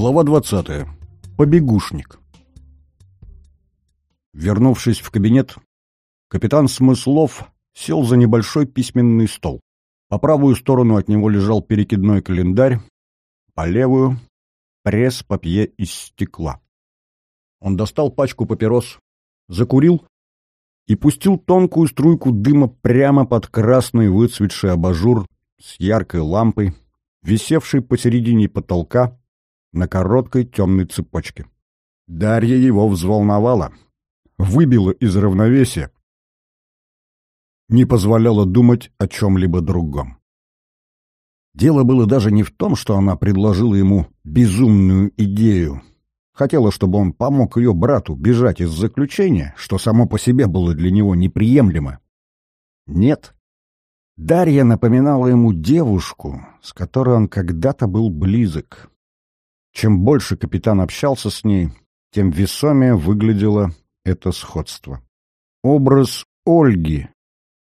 Глава 20. Побегушник. Вернувшись в кабинет, капитан Смыслов сел за небольшой письменный стол. По правую сторону от него лежал перекидной календарь, по левую — пресс-папье из стекла. Он достал пачку папирос, закурил и пустил тонкую струйку дыма прямо под красный выцветший абажур с яркой лампой, висевшей посередине потолка на короткой темной цепочке. Дарья его взволновала, выбила из равновесия, не позволяла думать о чем-либо другом. Дело было даже не в том, что она предложила ему безумную идею. Хотела, чтобы он помог ее брату бежать из заключения, что само по себе было для него неприемлемо. Нет. Дарья напоминала ему девушку, с которой он когда-то был близок. Чем больше капитан общался с ней, тем весомее выглядело это сходство. Образ Ольги,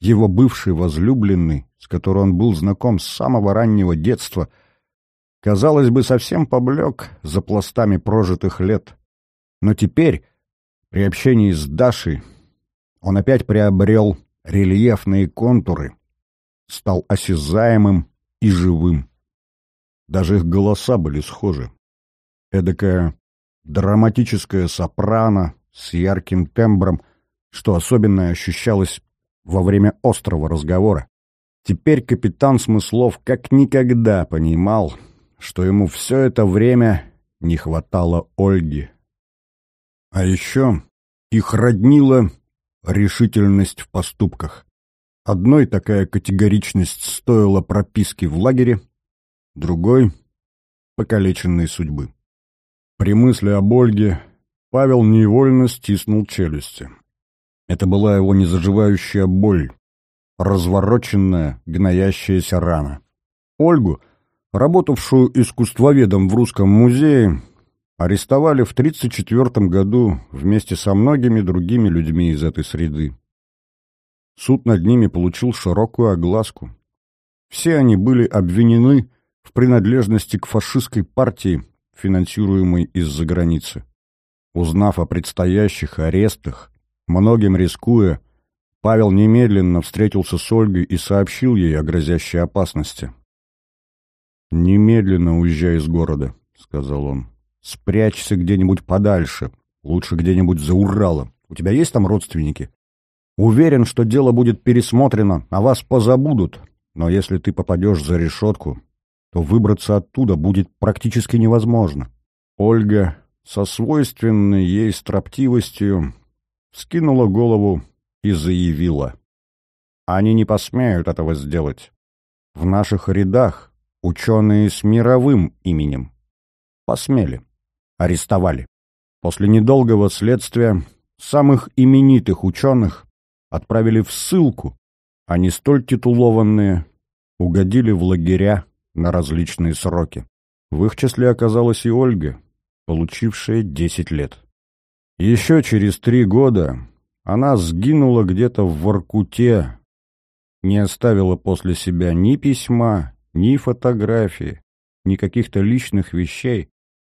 его бывшей возлюбленной, с которой он был знаком с самого раннего детства, казалось бы, совсем поблек за пластами прожитых лет. Но теперь, при общении с Дашей, он опять приобрел рельефные контуры, стал осязаемым и живым. Даже их голоса были схожи эдакая драматическая сопрано с ярким тембром, что особенно ощущалось во время острого разговора. Теперь капитан Смыслов как никогда понимал, что ему все это время не хватало Ольги. А еще их роднила решительность в поступках. Одной такая категоричность стоила прописки в лагере, другой — покалеченной судьбы. При мысли об Ольге Павел невольно стиснул челюсти. Это была его незаживающая боль, развороченная, гноящаяся рана. Ольгу, работавшую искусствоведом в Русском музее, арестовали в 1934 году вместе со многими другими людьми из этой среды. Суд над ними получил широкую огласку. Все они были обвинены в принадлежности к фашистской партии финансируемый из-за границы. Узнав о предстоящих арестах, многим рискуя, Павел немедленно встретился с Ольгой и сообщил ей о грозящей опасности. «Немедленно уезжай из города», — сказал он. «Спрячься где-нибудь подальше, лучше где-нибудь за Уралом. У тебя есть там родственники? Уверен, что дело будет пересмотрено, а вас позабудут. Но если ты попадешь за решетку, то выбраться оттуда будет практически невозможно. Ольга со свойственной ей строптивостью скинула голову и заявила. Они не посмеют этого сделать. В наших рядах ученые с мировым именем. Посмели. Арестовали. После недолгого следствия самых именитых ученых отправили в ссылку, а не столь титулованные угодили в лагеря на различные сроки. В их числе оказалась и Ольга, получившая десять лет. Еще через три года она сгинула где-то в Воркуте, не оставила после себя ни письма, ни фотографии, ни каких-то личных вещей,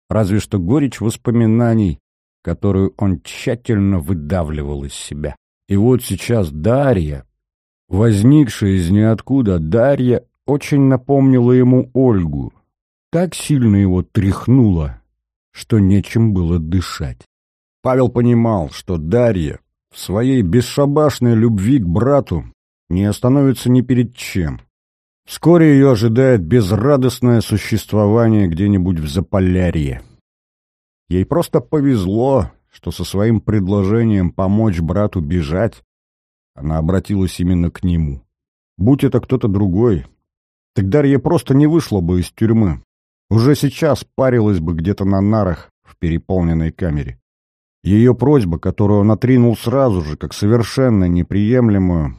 разве что горечь воспоминаний, которую он тщательно выдавливал из себя. И вот сейчас Дарья, возникшая из ниоткуда Дарья очень напомнила ему Ольгу. Так сильно его тряхнуло, что нечем было дышать. Павел понимал, что Дарья в своей бесшабашной любви к брату не остановится ни перед чем. Вскоре ее ожидает безрадостное существование где-нибудь в Заполярье. Ей просто повезло, что со своим предложением помочь брату бежать она обратилась именно к нему. Будь это кто-то другой, так Дарья просто не вышла бы из тюрьмы. Уже сейчас парилась бы где-то на нарах в переполненной камере. Ее просьба, которую он отринул сразу же, как совершенно неприемлемую,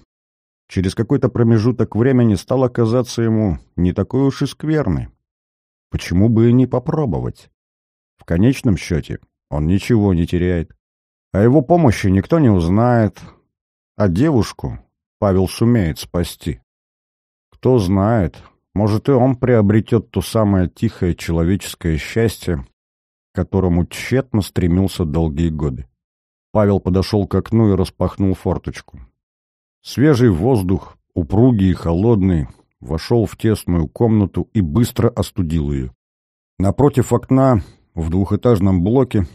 через какой-то промежуток времени стала казаться ему не такой уж и скверной. Почему бы и не попробовать? В конечном счете он ничего не теряет. О его помощи никто не узнает, а девушку Павел сумеет спасти. Кто знает, может и он приобретет то самое тихое человеческое счастье, к которому тщетно стремился долгие годы. Павел подошел к окну и распахнул форточку. Свежий воздух, упругий и холодный, вошел в тесную комнату и быстро остудил ее. Напротив окна, в двухэтажном блоке,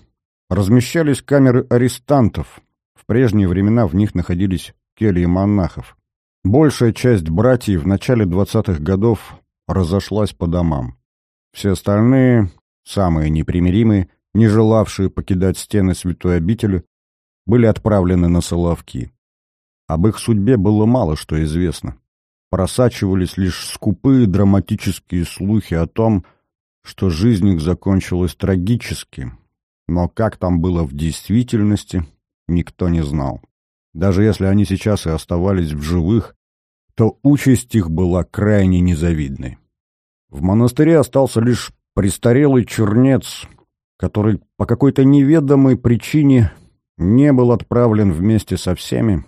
размещались камеры арестантов. В прежние времена в них находились кельи монахов. Большая часть братьев в начале двадцатых годов разошлась по домам. Все остальные, самые непримиримые, не желавшие покидать стены святой обители, были отправлены на Соловки. Об их судьбе было мало что известно. Просачивались лишь скупые драматические слухи о том, что жизнь их закончилась трагически, но как там было в действительности, никто не знал. Даже если они сейчас и оставались в живых, то участь их была крайне незавидной. В монастыре остался лишь престарелый чернец, который по какой-то неведомой причине не был отправлен вместе со всеми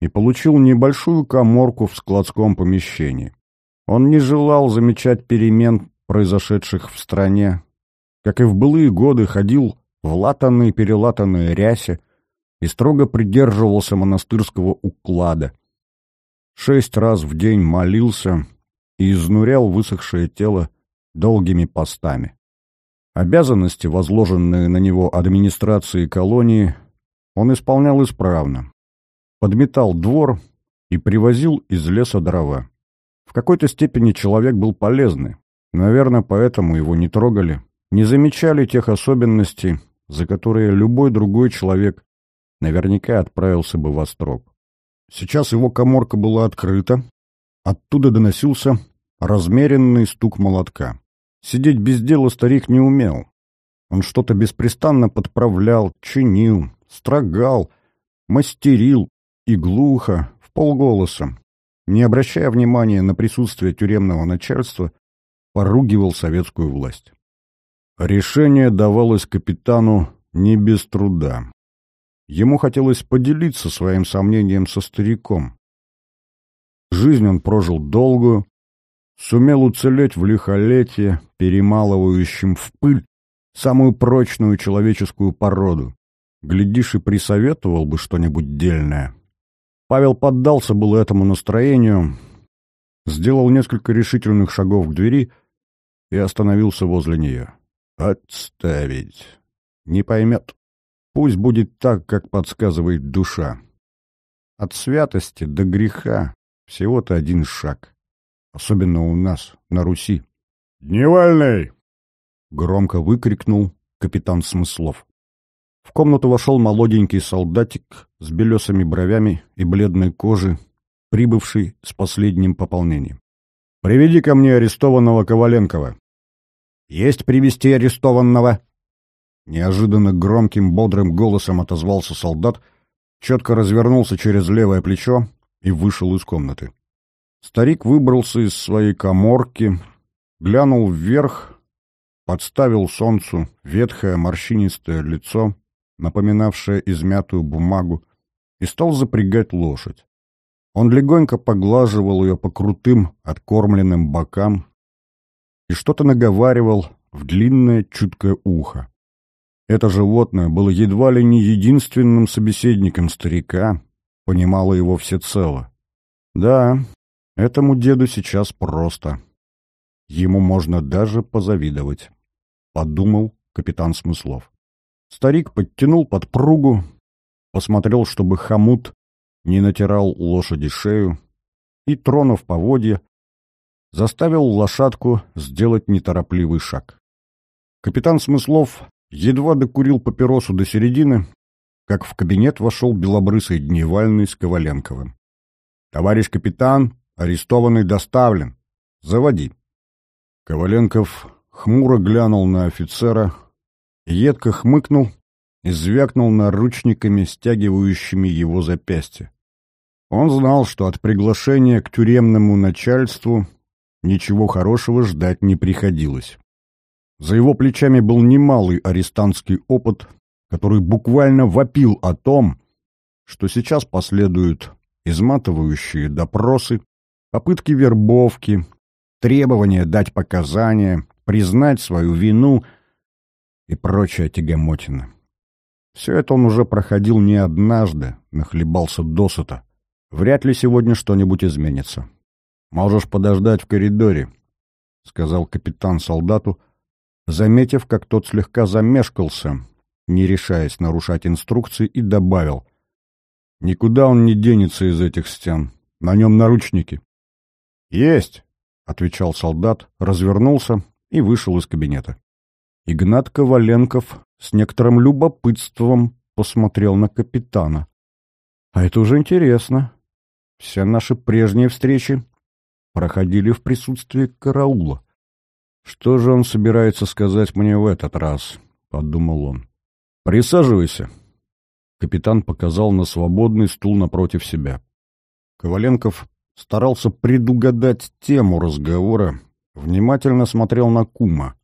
и получил небольшую коморку в складском помещении. Он не желал замечать перемен, произошедших в стране, как и в былые годы ходил в латанной-перелатанной рясе и строго придерживался монастырского уклада. Шесть раз в день молился и изнурял высохшее тело долгими постами. Обязанности, возложенные на него администрацией колонии, он исполнял исправно. Подметал двор и привозил из леса дрова. В какой-то степени человек был полезный. Наверное, поэтому его не трогали, не замечали тех особенностей, за которые любой другой человек наверняка отправился бы во строк. Сейчас его коморка была открыта, оттуда доносился размеренный стук молотка. Сидеть без дела старик не умел. Он что-то беспрестанно подправлял, чинил, строгал, мастерил и глухо, в полголоса, не обращая внимания на присутствие тюремного начальства, поругивал советскую власть. Решение давалось капитану не без труда. Ему хотелось поделиться своим сомнением со стариком. Жизнь он прожил долгую, сумел уцелеть в лихолетие, перемалывающем в пыль самую прочную человеческую породу. Глядишь, и присоветовал бы что-нибудь дельное. Павел поддался было этому настроению, сделал несколько решительных шагов к двери и остановился возле нее. «Отставить! Не поймет. Пусть будет так, как подсказывает душа. От святости до греха всего-то один шаг. Особенно у нас, на Руси. «Дневальный!» — громко выкрикнул капитан Смыслов. В комнату вошел молоденький солдатик с белесыми бровями и бледной кожей, прибывший с последним пополнением. «Приведи ко мне арестованного Коваленкова». «Есть привести арестованного!» Неожиданно громким, бодрым голосом отозвался солдат, четко развернулся через левое плечо и вышел из комнаты. Старик выбрался из своей коморки, глянул вверх, подставил солнцу ветхое морщинистое лицо, напоминавшее измятую бумагу, и стал запрягать лошадь. Он легонько поглаживал ее по крутым, откормленным бокам и что-то наговаривал в длинное чуткое ухо. Это животное было едва ли не единственным собеседником старика, понимало его всецело. Да, Этому деду сейчас просто. Ему можно даже позавидовать, — подумал капитан Смыслов. Старик подтянул подпругу, посмотрел, чтобы хомут не натирал лошади шею, и, тронув поводья, заставил лошадку сделать неторопливый шаг. Капитан Смыслов едва докурил папиросу до середины, как в кабинет вошел белобрысый дневальный с Коваленковым. — Товарищ капитан, Арестованный доставлен. Заводи. Коваленков хмуро глянул на офицера, едко хмыкнул и звякнул наручниками, стягивающими его запястье. Он знал, что от приглашения к тюремному начальству ничего хорошего ждать не приходилось. За его плечами был немалый арестантский опыт, который буквально вопил о том, что сейчас последуют изматывающие допросы, попытки вербовки, требования дать показания, признать свою вину и прочая тягомотина. Все это он уже проходил не однажды, нахлебался досыта. Вряд ли сегодня что-нибудь изменится. «Можешь подождать в коридоре», — сказал капитан солдату, заметив, как тот слегка замешкался, не решаясь нарушать инструкции, и добавил. «Никуда он не денется из этих стен. На нем наручники». «Есть!» — отвечал солдат, развернулся и вышел из кабинета. Игнат Коваленков с некоторым любопытством посмотрел на капитана. «А это уже интересно. Все наши прежние встречи проходили в присутствии караула. Что же он собирается сказать мне в этот раз?» — подумал он. «Присаживайся». Капитан показал на свободный стул напротив себя. Коваленков старался предугадать тему разговора, внимательно смотрел на кума.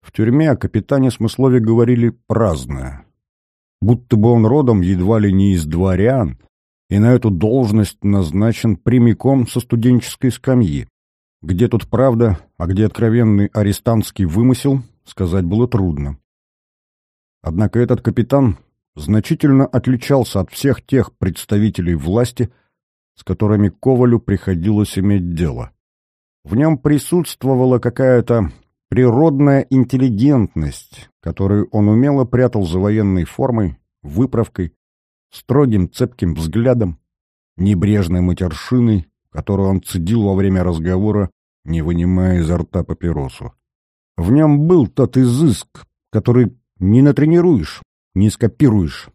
В тюрьме о капитане Смыслове говорили праздное. Будто бы он родом едва ли не из дворян, и на эту должность назначен прямиком со студенческой скамьи. Где тут правда, а где откровенный арестантский вымысел, сказать было трудно. Однако этот капитан значительно отличался от всех тех представителей власти, с которыми Ковалю приходилось иметь дело. В нем присутствовала какая-то природная интеллигентность, которую он умело прятал за военной формой, выправкой, строгим цепким взглядом, небрежной матершиной, которую он цедил во время разговора, не вынимая изо рта папиросу. В нем был тот изыск, который не натренируешь, не скопируешь.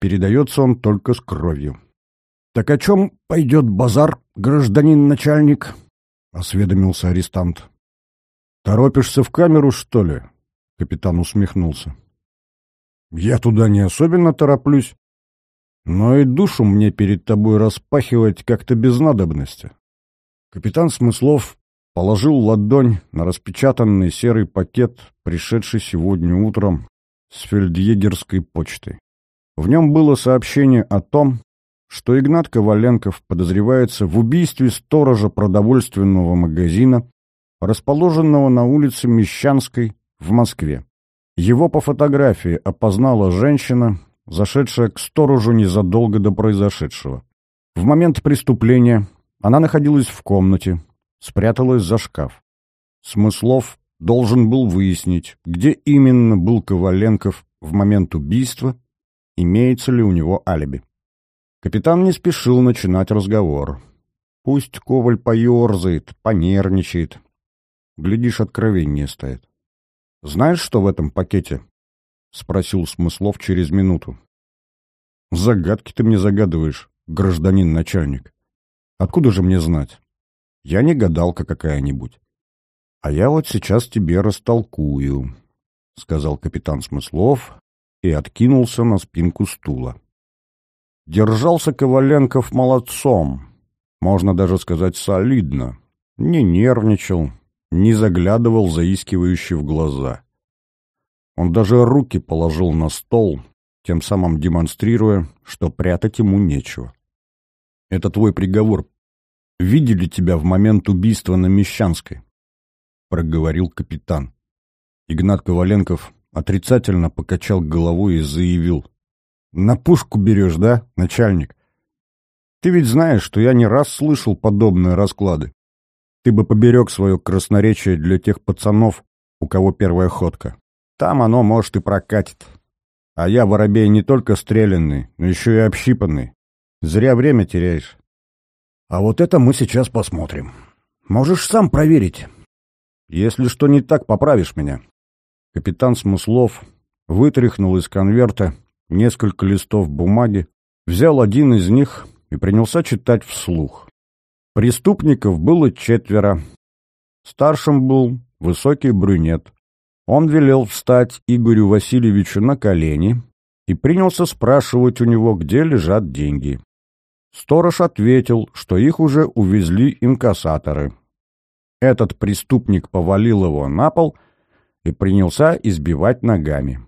Передается он только с кровью. — Так о чем пойдет базар, гражданин начальник? — осведомился арестант. «Торопишься в камеру, что ли?» — капитан усмехнулся. «Я туда не особенно тороплюсь, но и душу мне перед тобой распахивать как-то без надобности». Капитан Смыслов положил ладонь на распечатанный серый пакет, пришедший сегодня утром с фельдъегерской почты. В нем было сообщение о том, что Игнат Коваленков подозревается в убийстве сторожа продовольственного магазина расположенного на улице Мещанской в Москве. Его по фотографии опознала женщина, зашедшая к сторожу незадолго до произошедшего. В момент преступления она находилась в комнате, спряталась за шкаф. Смыслов должен был выяснить, где именно был Коваленков в момент убийства, имеется ли у него алиби. Капитан не спешил начинать разговор. Пусть Коваль поерзает, понервничает, Глядишь, откровение стоит. «Знаешь, что в этом пакете?» — спросил Смыслов через минуту. «Загадки ты мне загадываешь, гражданин начальник. Откуда же мне знать? Я не гадалка какая-нибудь. А я вот сейчас тебе растолкую», — сказал капитан Смыслов и откинулся на спинку стула. Держался Коваленков молодцом, можно даже сказать солидно, не нервничал, не заглядывал заискивающе в глаза. Он даже руки положил на стол, тем самым демонстрируя, что прятать ему нечего. «Это твой приговор. Видели тебя в момент убийства на Мещанской?» — проговорил капитан. Игнат Коваленков отрицательно покачал головой и заявил. «На пушку берешь, да, начальник? Ты ведь знаешь, что я не раз слышал подобные расклады. Ты бы поберег свое красноречие для тех пацанов, у кого первая ходка. Там оно, может, и прокатит. А я, воробей, не только стрелянный, но еще и общипанный. Зря время теряешь. А вот это мы сейчас посмотрим. Можешь сам проверить. Если что не так, поправишь меня. Капитан Смыслов вытряхнул из конверта несколько листов бумаги, взял один из них и принялся читать вслух. Преступников было четверо. Старшим был высокий брюнет. Он велел встать Игорю Васильевичу на колени и принялся спрашивать у него, где лежат деньги. Сторож ответил, что их уже увезли инкассаторы. Этот преступник повалил его на пол и принялся избивать ногами.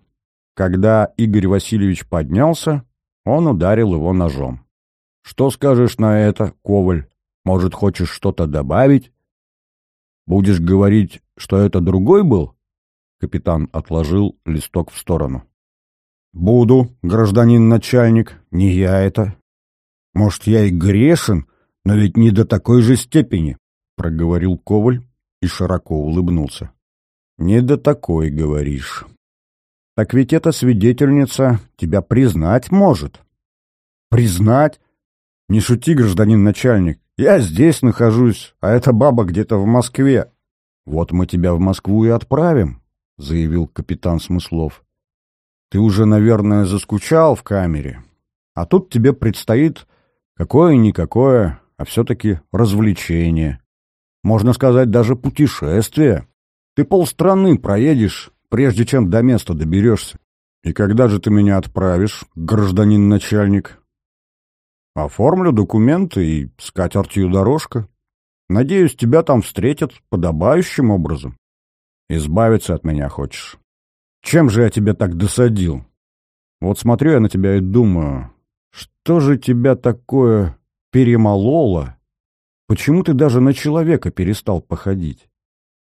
Когда Игорь Васильевич поднялся, он ударил его ножом. «Что скажешь на это, Коваль?» Может, хочешь что-то добавить? Будешь говорить, что это другой был? Капитан отложил листок в сторону. «Буду, гражданин начальник, не я это. Может, я и грешен, но ведь не до такой же степени», — проговорил Коваль и широко улыбнулся. «Не до такой, говоришь. Так ведь эта свидетельница тебя признать может». «Признать? Не шути, гражданин начальник. Я здесь нахожусь, а эта баба где-то в Москве». «Вот мы тебя в Москву и отправим», — заявил капитан Смыслов. «Ты уже, наверное, заскучал в камере, а тут тебе предстоит какое-никакое, а все-таки развлечение. Можно сказать, даже путешествие. Ты полстраны проедешь, прежде чем до места доберешься. И когда же ты меня отправишь, гражданин начальник?» «Оформлю документы и с катертью дорожка. Надеюсь, тебя там встретят подобающим образом. Избавиться от меня хочешь. Чем же я тебе так досадил? Вот смотрю я на тебя и думаю, что же тебя такое перемололо? Почему ты даже на человека перестал походить?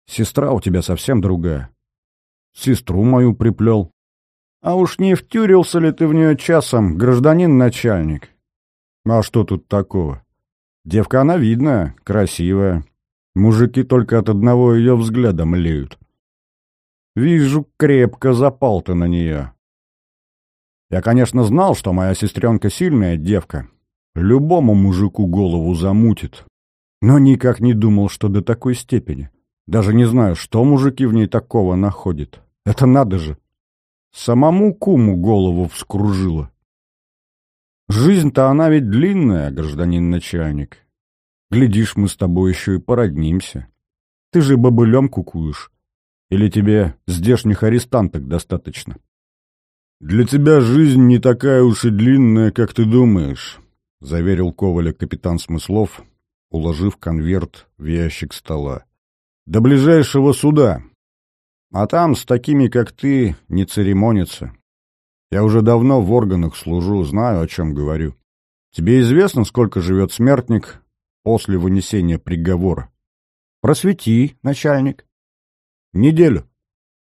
Сестра у тебя совсем другая. Сестру мою приплел. А уж не втюрился ли ты в нее часом, гражданин начальник? А что тут такого? Девка она видная, красивая. Мужики только от одного ее взгляда млеют. Вижу, крепко запал ты на нее. Я, конечно, знал, что моя сестренка сильная девка. Любому мужику голову замутит. Но никак не думал, что до такой степени. Даже не знаю, что мужики в ней такого находят. Это надо же. Самому куму голову вскружило. Жизнь-то она ведь длинная, гражданин начальник. Глядишь, мы с тобой еще и породнимся. Ты же бобылем кукуешь. Или тебе здешних арестанток достаточно? Для тебя жизнь не такая уж и длинная, как ты думаешь, — заверил Коваля капитан Смыслов, уложив конверт в ящик стола. До ближайшего суда. А там с такими, как ты, не церемонится. Я уже давно в органах служу, знаю, о чем говорю. Тебе известно, сколько живет смертник после вынесения приговора? Просвети, начальник. Неделю.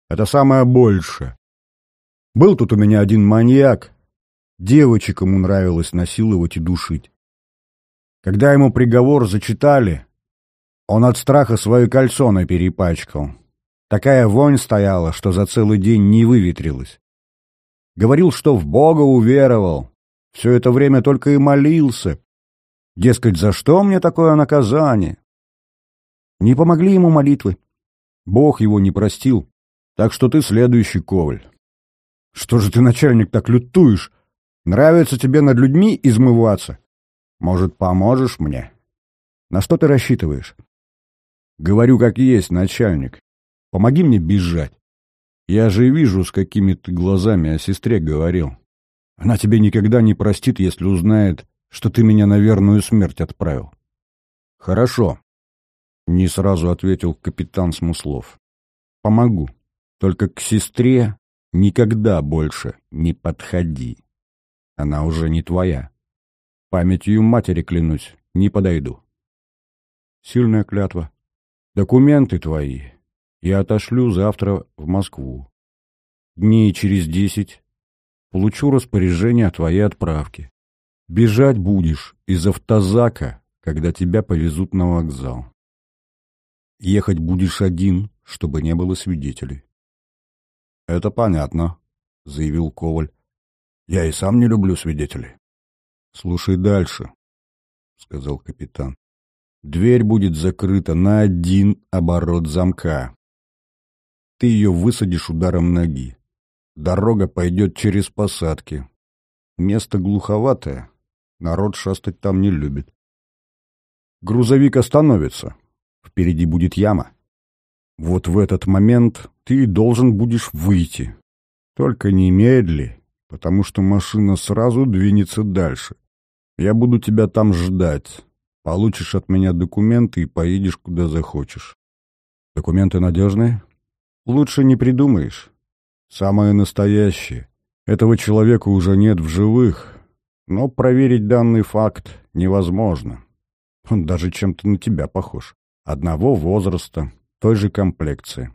Это самое большее. Был тут у меня один маньяк. Девочек ему нравилось насиловать и душить. Когда ему приговор зачитали, он от страха свое кольцо наперепачкал. Такая вонь стояла, что за целый день не выветрилась. Говорил, что в Бога уверовал. Все это время только и молился. Дескать, за что мне такое наказание? Не помогли ему молитвы. Бог его не простил. Так что ты следующий коваль. Что же ты, начальник, так лютуешь? Нравится тебе над людьми измываться? Может, поможешь мне? На что ты рассчитываешь? Говорю, как есть, начальник. Помоги мне бежать. Я же вижу, с какими ты глазами о сестре говорил. Она тебе никогда не простит, если узнает, что ты меня на верную смерть отправил. Хорошо, — не сразу ответил капитан Смуслов. Помогу. Только к сестре никогда больше не подходи. Она уже не твоя. Памятью матери клянусь, не подойду. Сильная клятва. Документы твои я отошлю завтра в Москву. Дней через десять получу распоряжение о твоей отправке. Бежать будешь из автозака, когда тебя повезут на вокзал. Ехать будешь один, чтобы не было свидетелей. — Это понятно, — заявил Коваль. — Я и сам не люблю свидетелей. — Слушай дальше, — сказал капитан. — Дверь будет закрыта на один оборот замка ты ее высадишь ударом ноги. Дорога пойдет через посадки. Место глуховатое, народ шастать там не любит. Грузовик остановится, впереди будет яма. Вот в этот момент ты должен будешь выйти. Только не медли, потому что машина сразу двинется дальше. Я буду тебя там ждать. Получишь от меня документы и поедешь куда захочешь. Документы надежные? Лучше не придумаешь. Самое настоящее. Этого человека уже нет в живых, но проверить данный факт невозможно. Он даже чем-то на тебя похож. Одного возраста, той же комплекции.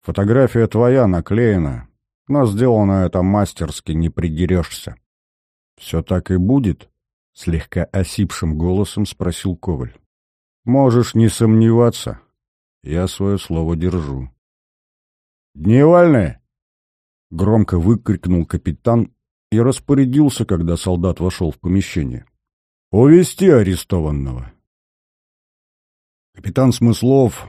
Фотография твоя наклеена, но сделано это мастерски, не придерешься. Все так и будет? Слегка осипшим голосом спросил Коваль. Можешь не сомневаться. Я свое слово держу. «Дневальные!» — громко выкрикнул капитан и распорядился, когда солдат вошел в помещение. «Увести арестованного!» Капитан Смыслов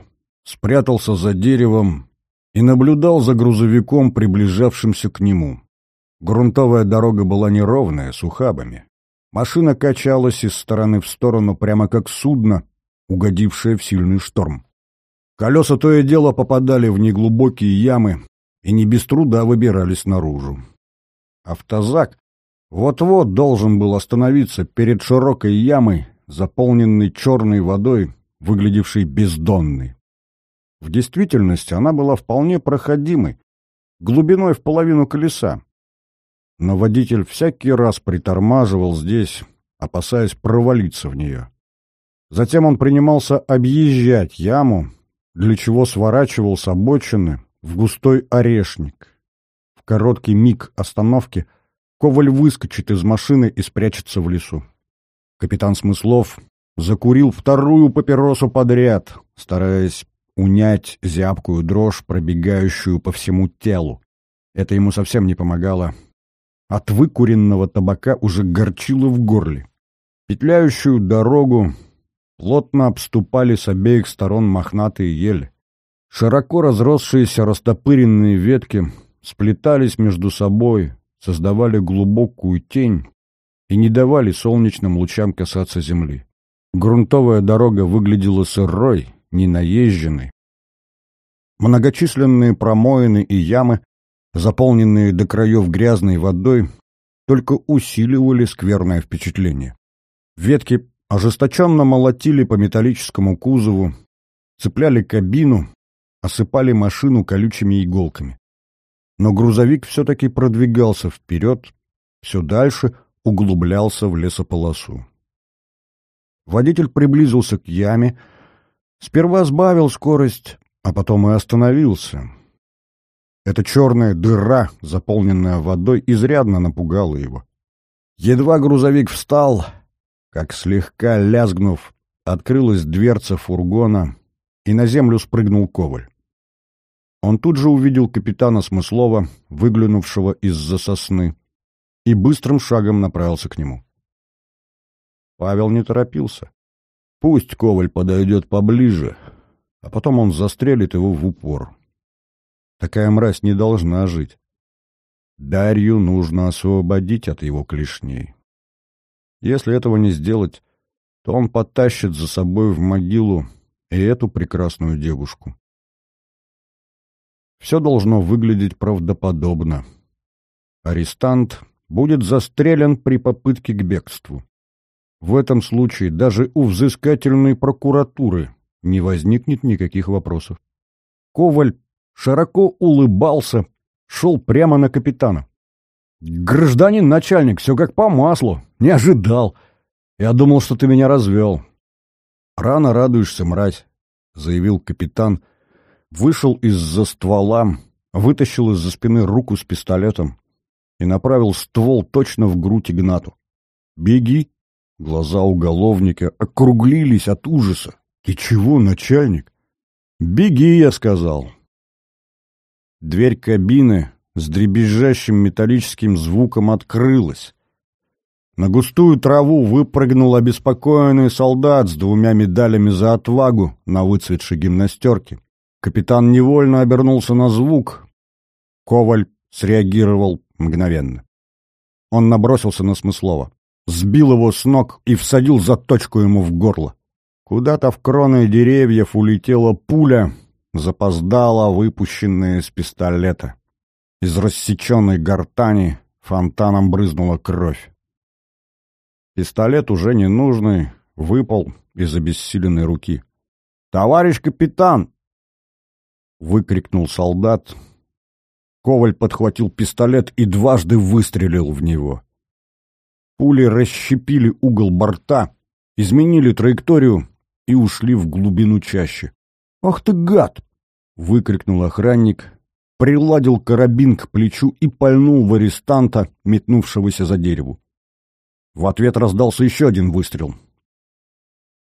спрятался за деревом и наблюдал за грузовиком, приближавшимся к нему. Грунтовая дорога была неровная, с ухабами. Машина качалась из стороны в сторону, прямо как судно, угодившее в сильный шторм. Колеса то и дело попадали в неглубокие ямы и не без труда выбирались наружу. Автозак вот-вот должен был остановиться перед широкой ямой, заполненной черной водой, выглядевшей бездонной. В действительности она была вполне проходимой, глубиной в половину колеса. Но водитель всякий раз притормаживал здесь, опасаясь провалиться в нее. Затем он принимался объезжать яму, для чего сворачивал с обочины в густой орешник. В короткий миг остановки Коваль выскочит из машины и спрячется в лесу. Капитан Смыслов закурил вторую папиросу подряд, стараясь унять зябкую дрожь, пробегающую по всему телу. Это ему совсем не помогало. От выкуренного табака уже горчило в горле. Петляющую дорогу плотно обступали с обеих сторон мохнатые ели. Широко разросшиеся растопыренные ветки сплетались между собой, создавали глубокую тень и не давали солнечным лучам касаться земли. Грунтовая дорога выглядела сырой, ненаезженной. Многочисленные промоины и ямы, заполненные до краев грязной водой, только усиливали скверное впечатление. Ветки ожесточенно молотили по металлическому кузову, цепляли кабину, осыпали машину колючими иголками. Но грузовик все-таки продвигался вперед, все дальше углублялся в лесополосу. Водитель приблизился к яме, сперва сбавил скорость, а потом и остановился. Эта черная дыра, заполненная водой, изрядно напугала его. Едва грузовик встал, как слегка лязгнув, открылась дверца фургона, и на землю спрыгнул Коваль. Он тут же увидел капитана Смыслова, выглянувшего из-за сосны, и быстрым шагом направился к нему. Павел не торопился. Пусть Коваль подойдет поближе, а потом он застрелит его в упор. Такая мразь не должна жить. Дарью нужно освободить от его клешней. Если этого не сделать, то он потащит за собой в могилу и эту прекрасную девушку. Все должно выглядеть правдоподобно. Арестант будет застрелен при попытке к бегству. В этом случае даже у взыскательной прокуратуры не возникнет никаких вопросов. Коваль широко улыбался, шел прямо на капитана. «Гражданин начальник, все как по маслу. Не ожидал. Я думал, что ты меня развел». «Рано радуешься, мразь», — заявил капитан. Вышел из-за ствола, вытащил из-за спины руку с пистолетом и направил ствол точно в грудь Игнату. «Беги!» Глаза уголовника округлились от ужаса. «Ты чего, начальник?» «Беги!» — я сказал. Дверь кабины с дребезжащим металлическим звуком открылась. На густую траву выпрыгнул обеспокоенный солдат с двумя медалями за отвагу на выцветшей гимнастерке. Капитан невольно обернулся на звук. Коваль среагировал мгновенно. Он набросился на Смыслова, сбил его с ног и всадил заточку ему в горло. Куда-то в кроны деревьев улетела пуля, запоздала выпущенная из пистолета. Из рассеченной гортани фонтаном брызнула кровь. Пистолет уже ненужный выпал из обессиленной руки. «Товарищ капитан!» — выкрикнул солдат. Коваль подхватил пистолет и дважды выстрелил в него. Пули расщепили угол борта, изменили траекторию и ушли в глубину чащи. «Ах ты гад!» — выкрикнул охранник, приладил карабин к плечу и пальнул в арестанта, метнувшегося за дереву. В ответ раздался еще один выстрел.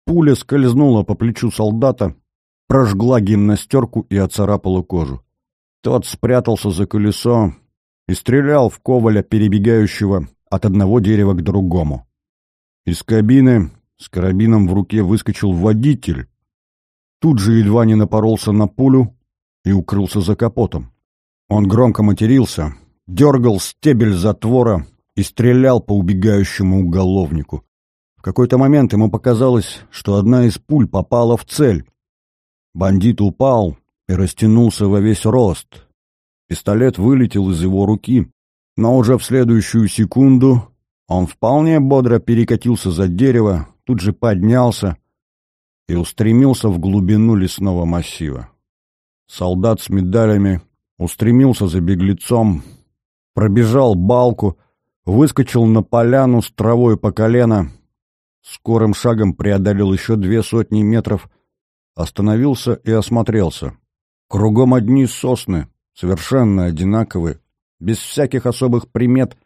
Пуля скользнула по плечу солдата, прожгла гимнастерку и оцарапала кожу. Тот спрятался за колесо и стрелял в коваля, перебегающего от одного дерева к другому. Из кабины с карабином в руке выскочил водитель. Тут же едва не напоролся на пулю и укрылся за капотом. Он громко матерился, дергал стебель затвора и стрелял по убегающему уголовнику. В какой-то момент ему показалось, что одна из пуль попала в цель. Бандит упал и растянулся во весь рост. Пистолет вылетел из его руки, но уже в следующую секунду он вполне бодро перекатился за дерево, тут же поднялся и устремился в глубину лесного массива. Солдат с медалями устремился за беглецом, пробежал балку, выскочил на поляну с травой по колено, скорым шагом преодолел еще две сотни метров, остановился и осмотрелся. Кругом одни сосны, совершенно одинаковые, без всяких особых примет,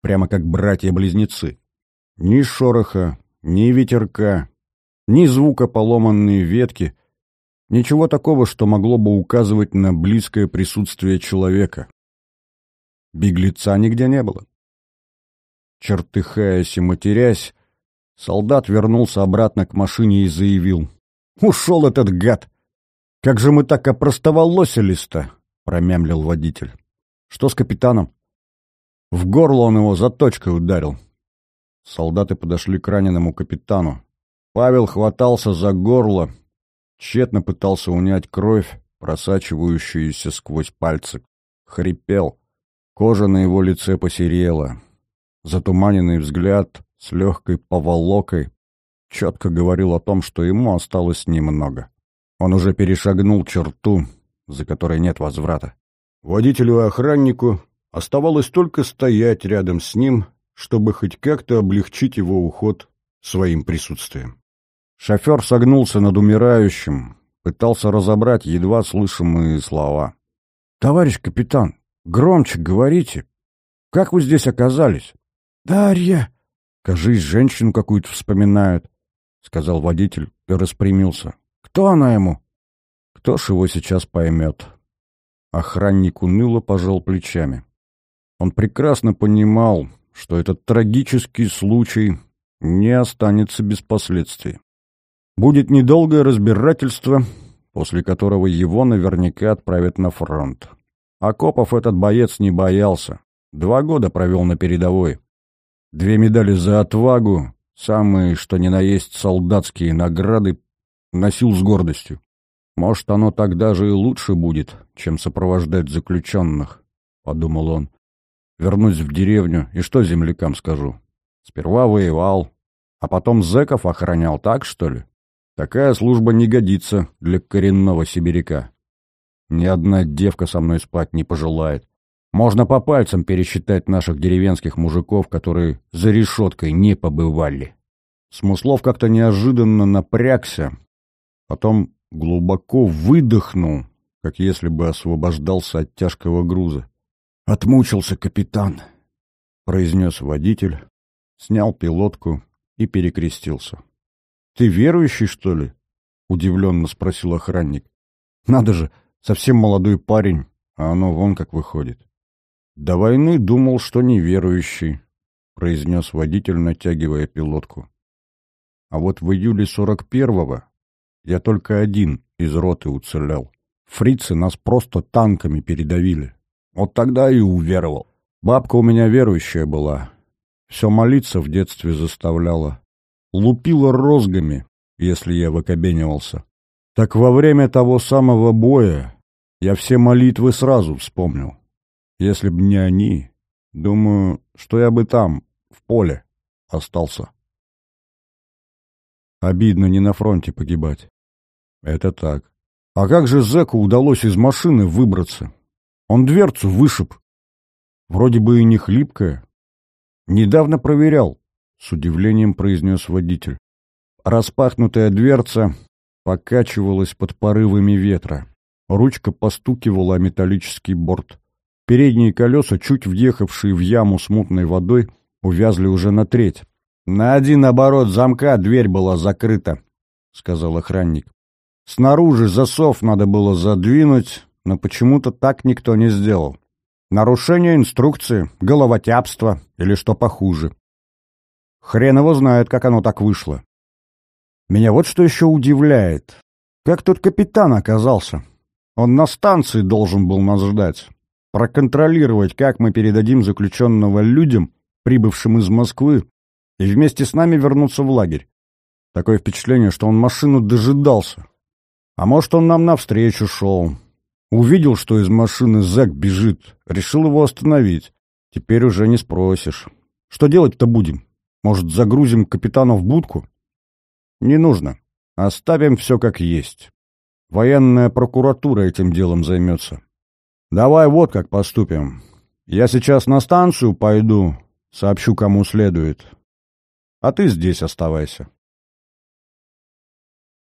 прямо как братья-близнецы. Ни шороха, ни ветерка, ни звука поломанной ветки, Ничего такого, что могло бы указывать на близкое присутствие человека. Беглеца нигде не было. Чертыхаясь и матерясь, солдат вернулся обратно к машине и заявил. «Ушел этот гад! Как же мы так опростоволосились-то!» — промямлил водитель. «Что с капитаном?» В горло он его заточкой ударил. Солдаты подошли к раненому капитану. Павел хватался за горло, Тщетно пытался унять кровь, просачивающуюся сквозь пальцы. Хрипел. Кожа на его лице посерела. Затуманенный взгляд с легкой поволокой четко говорил о том, что ему осталось немного. Он уже перешагнул черту, за которой нет возврата. Водителю и охраннику оставалось только стоять рядом с ним, чтобы хоть как-то облегчить его уход своим присутствием. Шофер согнулся над умирающим, пытался разобрать едва слышимые слова. «Товарищ капитан, громче говорите. Как вы здесь оказались?» «Дарья!» «Кажись, женщину какую-то вспоминают», — сказал водитель и распрямился. «Кто она ему?» «Кто ж его сейчас поймет?» Охранник уныло пожал плечами. Он прекрасно понимал, что этот трагический случай не останется без последствий. Будет недолгое разбирательство, после которого его наверняка отправят на фронт. Окопов этот боец не боялся. Два года провел на передовой. Две медали за отвагу, самые, что ни на есть, солдатские награды, носил с гордостью. Может, оно тогда же и лучше будет, чем сопровождать заключенных, — подумал он. Вернусь в деревню, и что землякам скажу? Сперва воевал, а потом зэков охранял, так, что ли? Такая служба не годится для коренного сибиряка. Ни одна девка со мной спать не пожелает. Можно по пальцам пересчитать наших деревенских мужиков, которые за решеткой не побывали. Смыслов как-то неожиданно напрягся, потом глубоко выдохнул, как если бы освобождался от тяжкого груза. «Отмучился капитан», — произнес водитель, снял пилотку и перекрестился. «Ты верующий, что ли?» — удивленно спросил охранник. «Надо же, совсем молодой парень, а оно вон как выходит». «До войны думал, что неверующий», — произнес водитель, натягивая пилотку. «А вот в июле сорок первого я только один из роты уцелел. Фрицы нас просто танками передавили. Вот тогда и уверовал. Бабка у меня верующая была. Все молиться в детстве заставляла лупила розгами, если я выкобенивался. Так во время того самого боя я все молитвы сразу вспомнил. Если б не они, думаю, что я бы там, в поле, остался. Обидно не на фронте погибать. Это так. А как же зэку удалось из машины выбраться? Он дверцу вышиб. Вроде бы и не хлипкая. Недавно проверял. — с удивлением произнес водитель. Распахнутая дверца покачивалась под порывами ветра. Ручка постукивала о металлический борт. Передние колеса, чуть въехавшие в яму с мутной водой, увязли уже на треть. «На один оборот замка дверь была закрыта», — сказал охранник. «Снаружи засов надо было задвинуть, но почему-то так никто не сделал. Нарушение инструкции, головотяпство или что похуже. Хрен его знает, как оно так вышло. Меня вот что еще удивляет. Как тут капитан оказался? Он на станции должен был нас ждать. Проконтролировать, как мы передадим заключенного людям, прибывшим из Москвы, и вместе с нами вернуться в лагерь. Такое впечатление, что он машину дожидался. А может, он нам навстречу шел. Увидел, что из машины зэк бежит, решил его остановить. Теперь уже не спросишь. Что делать-то будем? Может, загрузим капитана в будку? Не нужно. Оставим все как есть. Военная прокуратура этим делом займется. Давай вот как поступим. Я сейчас на станцию пойду, сообщу кому следует. А ты здесь оставайся.